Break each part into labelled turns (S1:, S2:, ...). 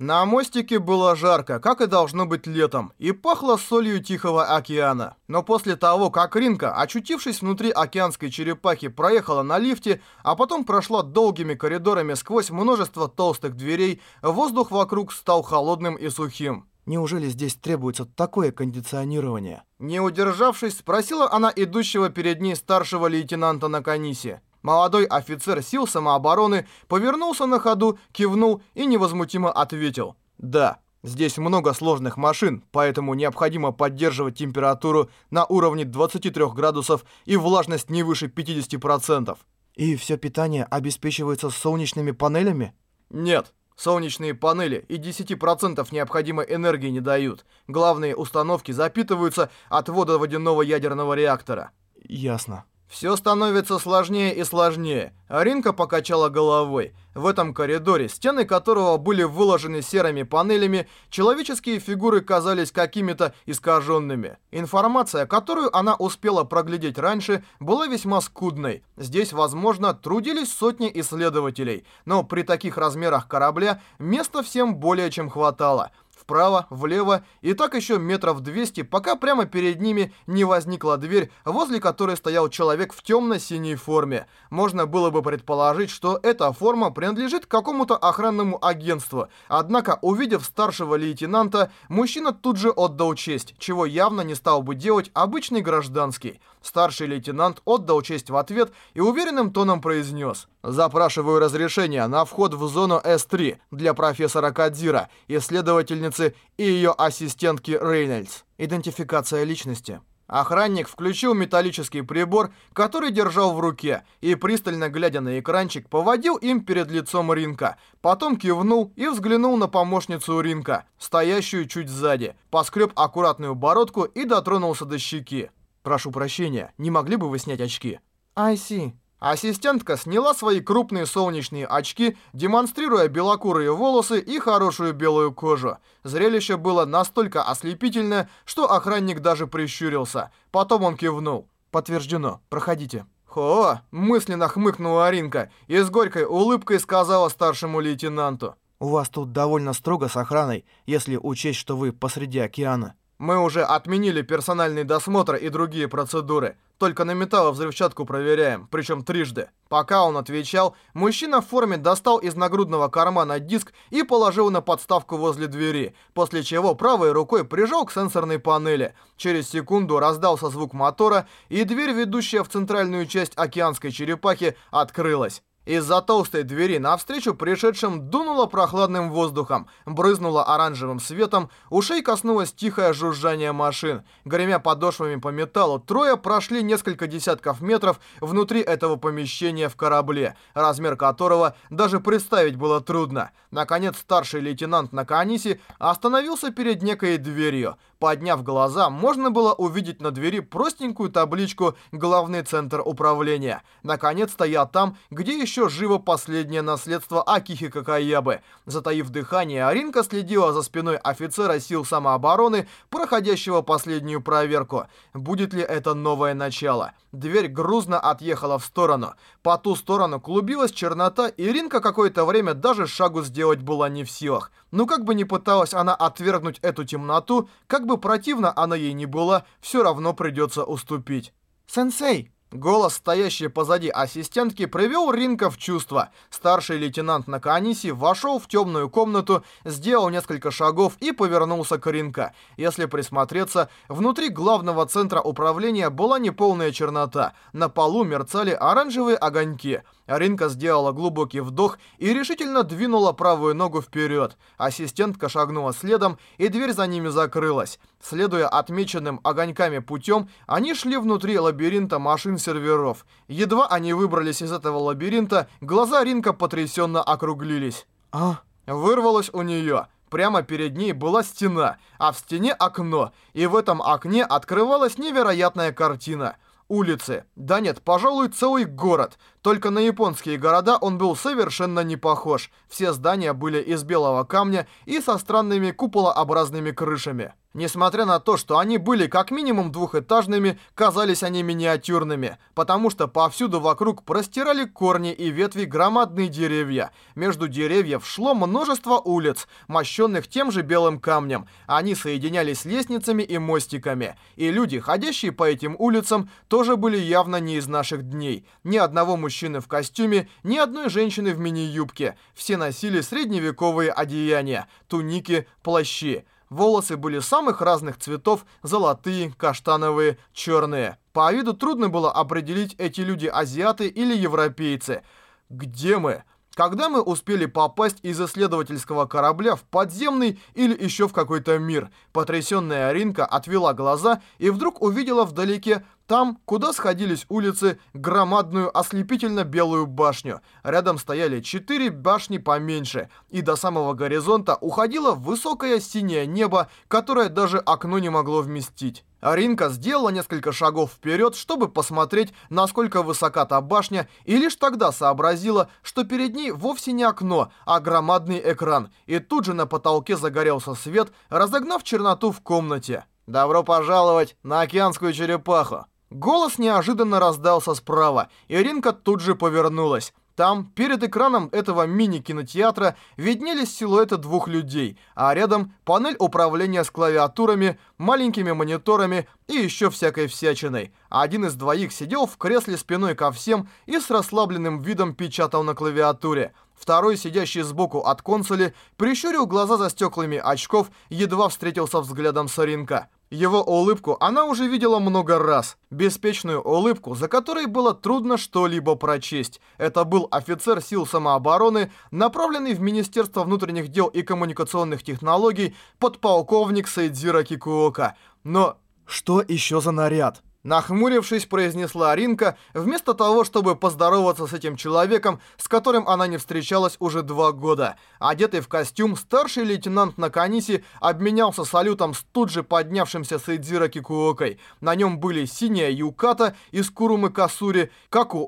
S1: На мостике было жарко, как и должно быть летом, и пахло солью Тихого океана. Но после того, как Ринка, очутившись внутри океанской черепахи, проехала на лифте, а потом прошла долгими коридорами сквозь множество толстых дверей, воздух вокруг стал холодным и сухим.
S2: Неужели здесь требуется такое кондиционирование?
S1: Не удержавшись, спросила она идущего перед ней старшего лейтенанта на конисе. Молодой офицер сил самообороны повернулся на ходу, кивнул и невозмутимо ответил «Да». Здесь много сложных машин, поэтому необходимо поддерживать температуру на уровне 23 градусов и влажность не выше 50%.
S2: И все питание обеспечивается солнечными панелями?
S1: Нет, солнечные панели и 10% необходимой энергии не дают. Главные установки запитываются от водоводяного ядерного реактора.
S2: Ясно.
S1: «Все становится сложнее и сложнее». Аринка покачала головой. В этом коридоре, стены которого были выложены серыми панелями, человеческие фигуры казались какими-то искаженными. Информация, которую она успела проглядеть раньше, была весьма скудной. Здесь, возможно, трудились сотни исследователей, но при таких размерах корабля места всем более чем хватало – вправо, влево и так еще метров 200, пока прямо перед ними не возникла дверь, возле которой стоял человек в темно-синей форме. Можно было бы предположить, что эта форма принадлежит какому-то охранному агентству. Однако, увидев старшего лейтенанта, мужчина тут же отдал честь, чего явно не стал бы делать обычный гражданский. Старший лейтенант отдал честь в ответ и уверенным тоном произнес «Запрашиваю разрешение на вход в зону С-3 для профессора Кадзира, исследовательницы и ее ассистентки Рейнольдс. Идентификация личности». Охранник включил металлический прибор, который держал в руке, и, пристально глядя на экранчик, поводил им перед лицом Ринка. Потом кивнул и взглянул на помощницу Ринка, стоящую чуть сзади, поскреб аккуратную бородку и дотронулся до щеки. «Прошу прощения, не могли бы вы снять очки?»
S2: I see.
S1: Ассистентка сняла свои крупные солнечные очки, демонстрируя белокурые волосы и хорошую белую кожу. Зрелище было настолько ослепительное, что охранник даже прищурился. Потом он кивнул.
S2: «Подтверждено. Проходите».
S1: «Хо!» – мысленно хмыкнула Аринка и с горькой улыбкой сказала старшему лейтенанту.
S2: «У вас тут довольно строго с охраной, если учесть, что вы посреди океана».
S1: Мы уже отменили персональный досмотр и другие процедуры. Только на металловзрывчатку проверяем, причем трижды. Пока он отвечал, мужчина в форме достал из нагрудного кармана диск и положил на подставку возле двери, после чего правой рукой прижал к сенсорной панели. Через секунду раздался звук мотора, и дверь, ведущая в центральную часть океанской черепахи, открылась. Из-за толстой двери навстречу пришедшим дунуло прохладным воздухом, брызнуло оранжевым светом, ушей коснулось тихое жужжание машин. Гремя подошвами по металлу, трое прошли несколько десятков метров внутри этого помещения в корабле, размер которого даже представить было трудно. Наконец, старший лейтенант Наканиси остановился перед некой дверью. Подняв глаза, можно было увидеть на двери простенькую табличку «Главный центр управления». Наконец-то я там, где еще живо последнее наследство Акихи Какаябы. Затаив дыхание, Аринка следила за спиной офицера сил самообороны, проходящего последнюю проверку. Будет ли это новое начало? Дверь грузно отъехала в сторону. По ту сторону клубилась чернота, и Ринка какое-то время даже шагу сделать была не в силах. Но ну, как бы ни пыталась она отвергнуть эту темноту, как бы бы противно она ей не была, все равно придется уступить.
S2: «Сенсей!»
S1: Голос, стоящий позади ассистентки, привел Ринка в чувство. Старший лейтенант Наканиси вошел в темную комнату, сделал несколько шагов и повернулся к Ринка. Если присмотреться, внутри главного центра управления была неполная чернота. На полу мерцали оранжевые огоньки. Аринка сделала глубокий вдох и решительно двинула правую ногу вперед. Ассистентка шагнула следом, и дверь за ними закрылась. Следуя отмеченным огоньками путем, они шли внутри лабиринта машин-серверов. Едва они выбрались из этого лабиринта, глаза Аринка потрясенно округлились.
S2: «А?»
S1: Вырвалось у нее прямо перед ней была стена, а в стене окно, и в этом окне открывалась невероятная картина улицы, да нет, пожалуй, целый город. Только на японские города он был совершенно не похож. Все здания были из белого камня и со странными куполообразными крышами. Несмотря на то, что они были как минимум двухэтажными, казались они миниатюрными, потому что повсюду вокруг простирали корни и ветви громадные деревья. Между деревьев шло множество улиц, мощенных тем же белым камнем. Они соединялись лестницами и мостиками. И люди, ходящие по этим улицам, тоже были явно не из наших дней. Ни одного мужчины в костюме, ни одной женщины в мини-юбке. Все носили средневековые одеяния, туники, плащи. Волосы были самых разных цветов, золотые, каштановые, черные. По виду трудно было определить, эти люди азиаты или европейцы. Где мы? Когда мы успели попасть из исследовательского корабля в подземный или еще в какой-то мир, потрясенная Ринка отвела глаза и вдруг увидела вдалеке там, куда сходились улицы, громадную ослепительно-белую башню. Рядом стояли четыре башни поменьше, и до самого горизонта уходило высокое синее небо, которое даже окно не могло вместить. Аринка сделала несколько шагов вперед, чтобы посмотреть, насколько высока та башня, и лишь тогда сообразила, что перед ней вовсе не окно, а громадный экран, и тут же на потолке загорелся свет, разогнав черноту в комнате. «Добро пожаловать на океанскую черепаху!» Голос неожиданно раздался справа, и Ринка тут же повернулась. Там, перед экраном этого мини-кинотеатра, виднелись силуэты двух людей, а рядом панель управления с клавиатурами, маленькими мониторами и еще всякой всячиной. Один из двоих сидел в кресле спиной ко всем и с расслабленным видом печатал на клавиатуре – Второй, сидящий сбоку от консоли, прищурил глаза за стеклами очков, едва встретился взглядом Соринка. Его улыбку она уже видела много раз. Беспечную улыбку, за которой было трудно что-либо прочесть. Это был офицер сил самообороны, направленный в Министерство внутренних дел и коммуникационных технологий подполковник Сейдзира Кикуока. Но
S2: что еще за наряд?
S1: Нахмурившись, произнесла Аринка, вместо того, чтобы поздороваться с этим человеком, с которым она не встречалась уже два года. Одетый в костюм, старший лейтенант Наканиси обменялся салютом с тут же поднявшимся Сейдзира Кикуокой. На нем были синяя Юката из Курумы Касури,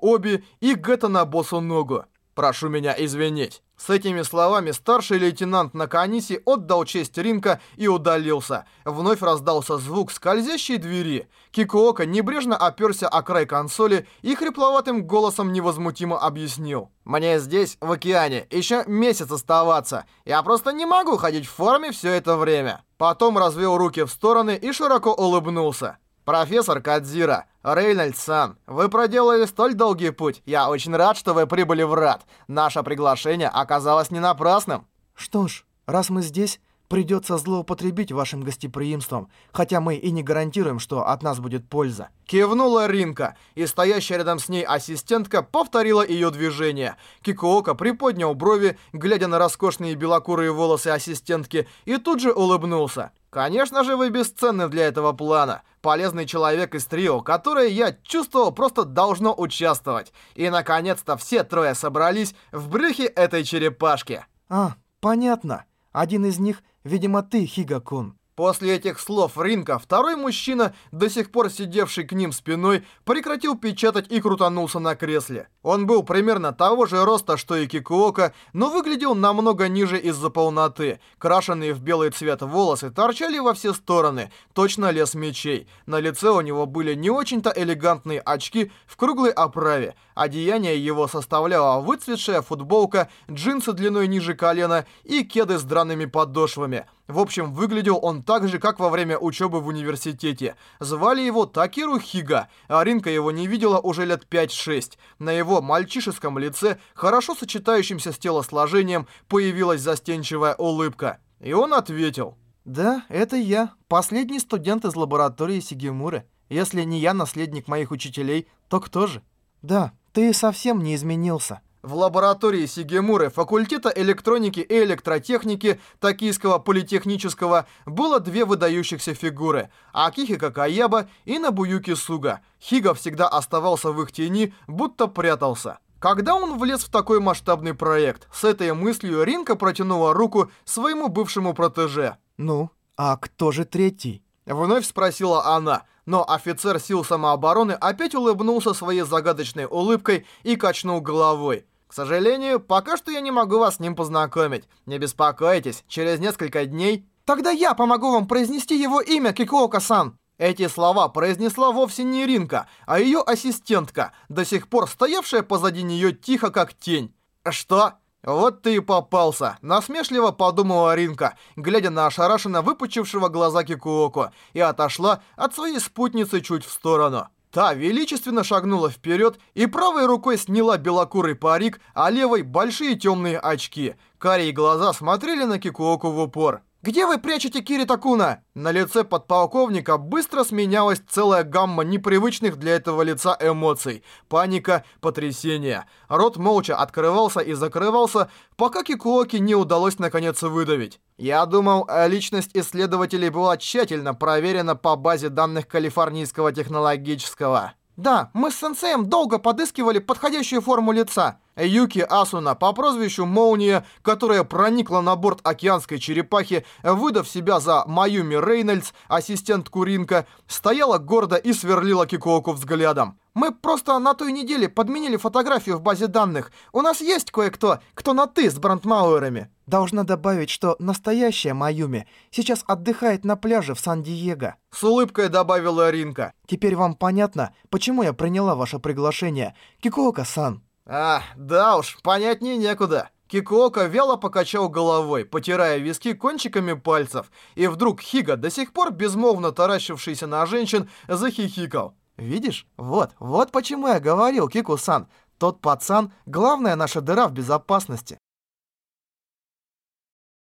S1: оби и Гэтана Босуногу. Прошу меня извинить». С этими словами старший лейтенант Наканиси отдал честь Ринка и удалился. Вновь раздался звук скользящей двери. Кикуока небрежно оперся о край консоли и хрипловатым голосом невозмутимо объяснил. «Мне здесь, в океане, еще месяц оставаться. Я просто не могу ходить в форме все это время». Потом развел руки в стороны и широко улыбнулся. «Профессор Кадзира, Рейнольдсон, вы проделали столь долгий путь. Я очень рад, что вы прибыли в РАД. Наше приглашение оказалось не напрасным».
S2: «Что ж, раз мы здесь, Придется злоупотребить вашим гостеприимством, хотя мы и не гарантируем, что от нас будет польза».
S1: Кивнула Ринка, и стоящая рядом с ней ассистентка повторила ее движение. Кикуока приподнял брови, глядя на роскошные белокурые волосы ассистентки, и тут же улыбнулся. «Конечно же, вы бесценны для этого плана. Полезный человек из трио, которое я чувствовал просто должно участвовать. И, наконец-то, все трое собрались в брюхе этой черепашки».
S2: «А, понятно. Один из них — Видимо, ты, Хигакон.
S1: После этих слов Ринка второй мужчина, до сих пор сидевший к ним спиной, прекратил печатать и крутанулся на кресле. Он был примерно того же роста, что и Кикуока, но выглядел намного ниже из-за полноты. Крашенные в белый цвет волосы торчали во все стороны, точно лес мечей. На лице у него были не очень-то элегантные очки в круглой оправе. Одеяние его составляла выцветшая футболка, джинсы длиной ниже колена и кеды с драными подошвами – в общем, выглядел он так же, как во время учебы в университете. Звали его Такиру Хига, а Ринка его не видела уже лет 5-6. На его мальчишеском лице, хорошо сочетающемся с телосложением, появилась застенчивая улыбка. И он ответил.
S2: «Да, это я. Последний студент из лаборатории Сигемуры. Если не я наследник моих учителей, то кто же?» «Да, ты совсем не изменился»
S1: в лаборатории Сигемуры факультета электроники и электротехники Токийского политехнического было две выдающихся фигуры – Акихика Каяба и Набуюки Суга. Хига всегда оставался в их тени, будто прятался. Когда он влез в такой масштабный проект, с этой мыслью Ринка протянула руку своему бывшему протеже.
S2: «Ну, а кто же третий?»
S1: Вновь спросила она – но офицер сил самообороны опять улыбнулся своей загадочной улыбкой и качнул головой. К сожалению, пока что я не могу вас с ним познакомить. Не беспокойтесь, через несколько дней...
S2: Тогда я помогу вам произнести его имя, Кикуока-сан.
S1: Эти слова произнесла вовсе не Ринка, а ее ассистентка, до сих пор стоявшая позади нее тихо как тень. «Что?» «Вот ты и попался», — насмешливо подумала Ринка, глядя на ошарашенно выпучившего глаза Кикуоку, и отошла от своей спутницы чуть в сторону. Та величественно шагнула вперед и правой рукой сняла белокурый парик, а левой – большие темные очки. Карие глаза смотрели на Кикуоку в упор. «Где вы прячете Кирита-куна?» На лице подполковника быстро сменялась целая гамма непривычных для этого лица эмоций. Паника, потрясение. Рот молча открывался и закрывался, пока Кикуоки не удалось наконец выдавить. Я думал, э, личность исследователей была тщательно проверена по базе данных Калифорнийского технологического.
S2: «Да, мы с сенсеем долго подыскивали подходящую форму лица».
S1: Э, Юки Асуна по прозвищу Молния, которая проникла на борт океанской черепахи, выдав себя за Маюми Рейнольдс, ассистент Куринка, стояла гордо и сверлила Кикуоку взглядом.
S2: «Мы просто на той неделе подменили фотографию в базе данных. У нас есть кое-кто, кто на «ты» с брандмауэрами». Должна добавить, что настоящая Маюми сейчас отдыхает на пляже в Сан-Диего.
S1: С улыбкой добавила Ринка.
S2: Теперь вам понятно, почему я приняла ваше приглашение, Кикуока-сан.
S1: А, да уж, понятнее некуда. Кикуока вело покачал головой, потирая виски кончиками пальцев, и вдруг Хига, до сих пор безмолвно таращившийся на женщин, захихикал.
S2: «Видишь? Вот, вот почему я говорил, Кику-сан. Тот пацан — главная наша дыра в безопасности.